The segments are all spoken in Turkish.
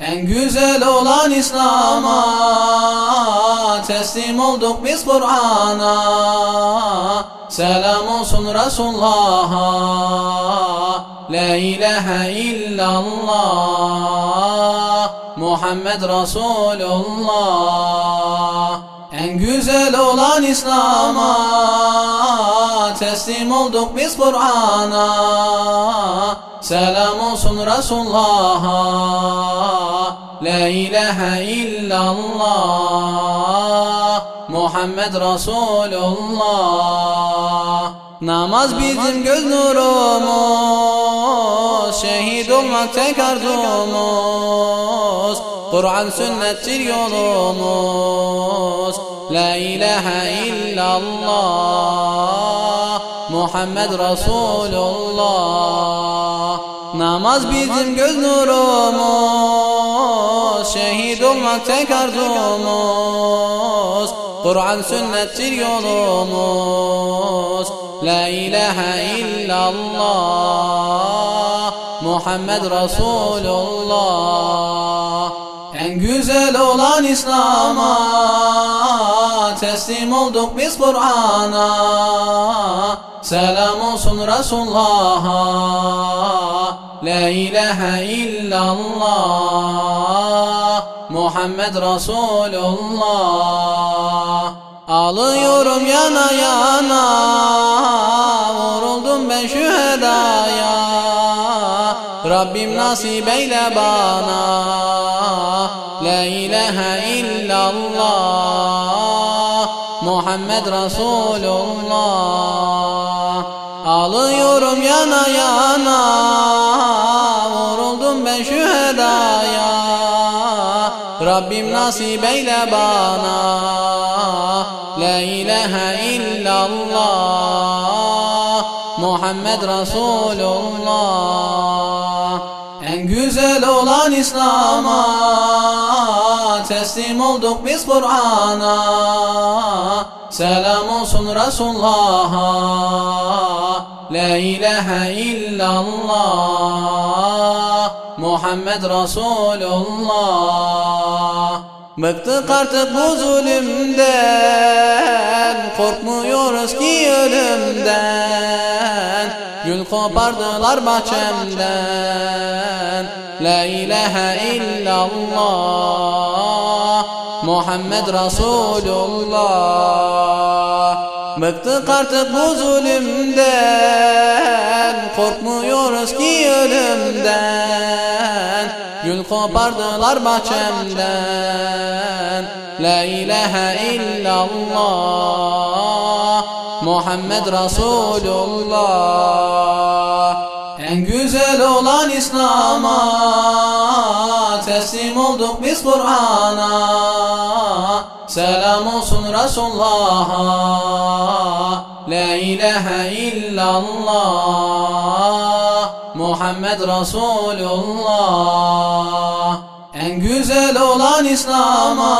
En güzel olan İslam'a teslim olduk biz Kur'an'a. Selam olsun Resulullah'a. La ilahe illallah. Muhammed Resulullah. En güzel olan İslam'a teslim olduk biz Kur'an'a Selam olsun Resulullah'a. La ilahe illallah. Muhammed Resulullah. Namaz bizim göz nurumuz. Şehit olmak tek arzumuz. Kur'an sünnettir yolumuz. La ilahe illallah Muhammed Resulullah Namaz bizim göz nurumuz Şehit olmak tek arzumuz. Kur'an sünnettir yolumuz. La ilahe illallah Muhammed Resulullah En güzel olan İslam'a teslim olduk biz Kur'an'a. Selam olsun Resulullah'a. La ilahe illallah. Muhammed Resulullah. Ağlıyorum yana yana. Vuruldum ben şühedaya Rabbim nasip eyle bana. La ilahe illallah Muhammed Resulullah Ağlıyorum yana yana Vuruldum ben şühedaya Rabbim nasip eyle bana La ilahe illallah. Muhammed Resulullah En güzel olan İslam'a teslim olduk biz Kur'an'a Selam olsun Resulullah'a. La ilahe illallah. Muhammed Resulullah. Bıktık artık bu zulümden. Korkmuyoruz ki ölümden. Gül kopardılar bahçemden. La ilahe illallah Muhammed Resulullah Bıktık artık bu zulümden. Korkmuyoruz ki ölümden. Gül kopardılar bahçemden. La ilahe illallah. Muhammed Resulullah En güzel olan İslam'a teslim olduk biz Kur'an'a Selam olsun Resulullah'a. La ilahe illallah. Muhammed Resulullah. En güzel olan İslam'a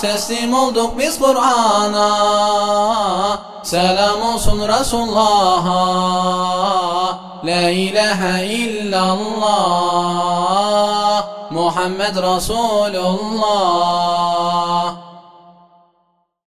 teslim olduk biz Kur'an'a. Selam olsun Resulullah'a. La ilahe illallah Muhammed Resulullah